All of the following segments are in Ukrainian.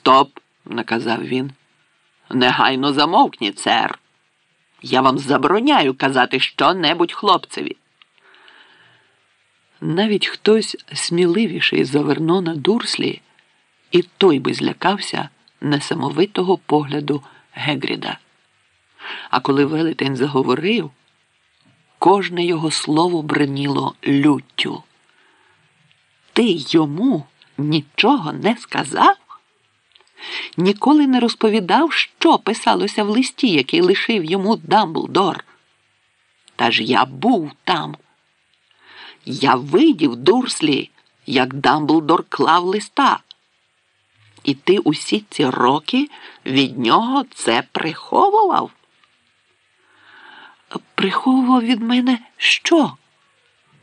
Стоп, наказав він. Негайно замовкніть, сер. Я вам забороняю казати що-небудь хлопцеві. Навіть хтось сміливіший за Вернона Дурслі, і той би злякався несамовитого погляду Гегріда. А коли велетень заговорив, кожне його слово бреніло люттю. Ти йому нічого не сказав? Ніколи не розповідав, що писалося в листі, який лишив йому Дамблдор. Та ж я був там. Я видів Дурслі, як Дамблдор клав листа. І ти усі ці роки від нього це приховував? Приховував від мене що?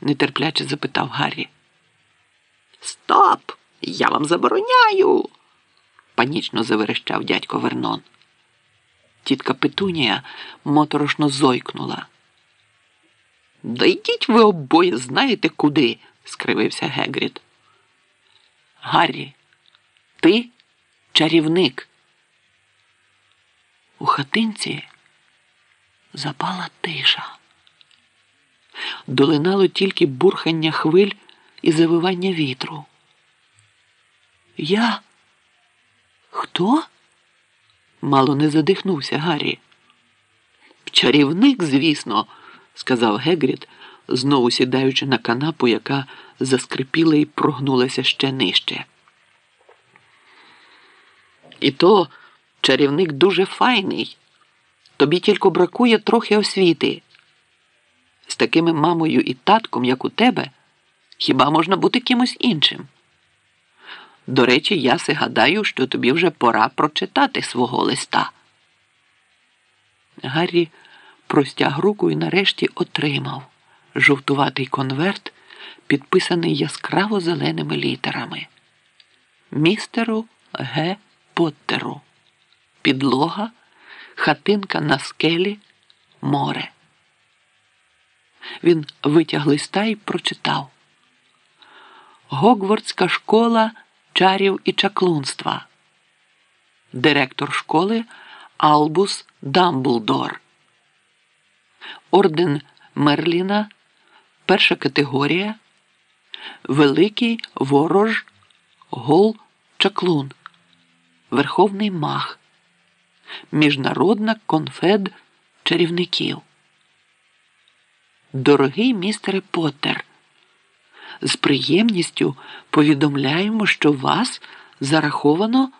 нетерпляче запитав Гаррі. Стоп! Я вам забороняю, панічно заверещав дядько Вернон. Тітка Петунія моторошно зойкнула. Да йдіть ви обоє знаєте куди, скривився Гегрід. Гаррі, ти чарівник. У хатинці запала тиша. Долинало тільки бурхання хвиль і завивання вітру. Я? Хто? Мало не задихнувся Гаррі. Чарівник, звісно, сказав Гегрід, знову сідаючи на канапу, яка заскрипіла і прогнулася ще нижче. І то чарівник дуже файний. Тобі тільки бракує трохи освіти. З такими мамою і татком, як у тебе, хіба можна бути кимось іншим? До речі, я си гадаю, що тобі вже пора прочитати свого листа. Гаррі простяг руку і нарешті отримав жовтуватий конверт, підписаний яскраво зеленими літерами. Містеру Г. Поттеру. Підлога, хатинка на скелі, море. Він витяг листа і прочитав. Гогвардська школа чарів і чаклунства. Директор школи Албус Дамблдор. Орден Мерліна. Перша категорія. Великий ворож Гол Чаклун. Верховний мах. Міжнародна конфед чарівників. Дорогий містере Поттер, з приємністю повідомляємо, що вас зараховано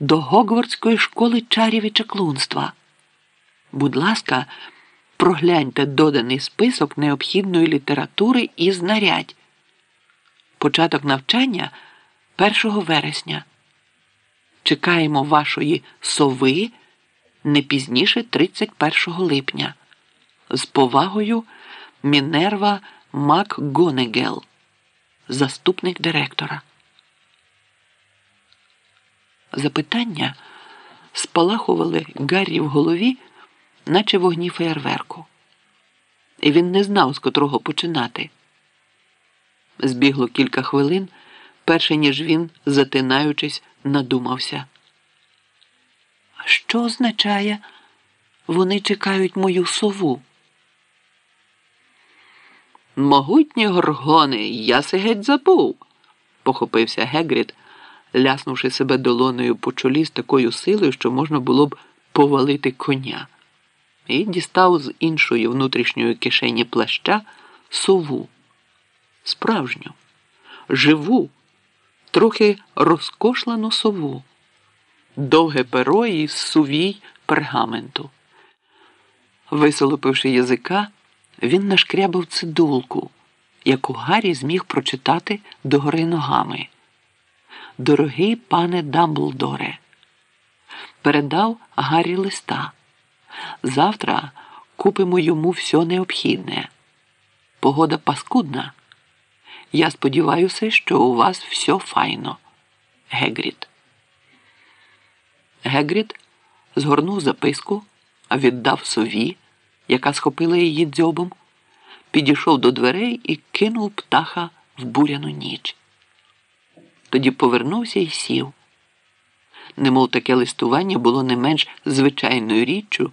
до Гогвардської школи чарів і чаклунства. Будь ласка, прогляньте доданий список необхідної літератури і знарядь. Початок навчання 1 вересня. Чекаємо вашої сови не пізніше 31 липня. З повагою Мінерва МакГонегел, заступник директора. Запитання спалахували Гаррі в голові, наче вогні феєрверку. І він не знав, з котрого починати. Збігло кілька хвилин, перше ніж він, затинаючись, надумався. Що означає, вони чекають мою сову? Могутні горгони, я се геть забув, похопився Гегрід, ляснувши себе долоною по чолі з такою силою, що можна було б повалити коня, і дістав з іншої внутрішньої кишені плаща сову. Справжню, живу, трохи розкошлену сову, довге перо і сувій пергаменту. Висолопивши язика, він нашкрябав цидулку, яку Гаррі зміг прочитати догори ногами. Дорогий пане Дамблдоре, передав Гаррі листа. Завтра купимо йому все необхідне. Погода паскудна. Я сподіваюся, що у вас все файно. Гегрід. Гегрід згорнув записку, віддав сові яка схопила її дзьобом, підійшов до дверей і кинув птаха в буряну ніч. Тоді повернувся і сів. немов таке листування було не менш звичайною річчю,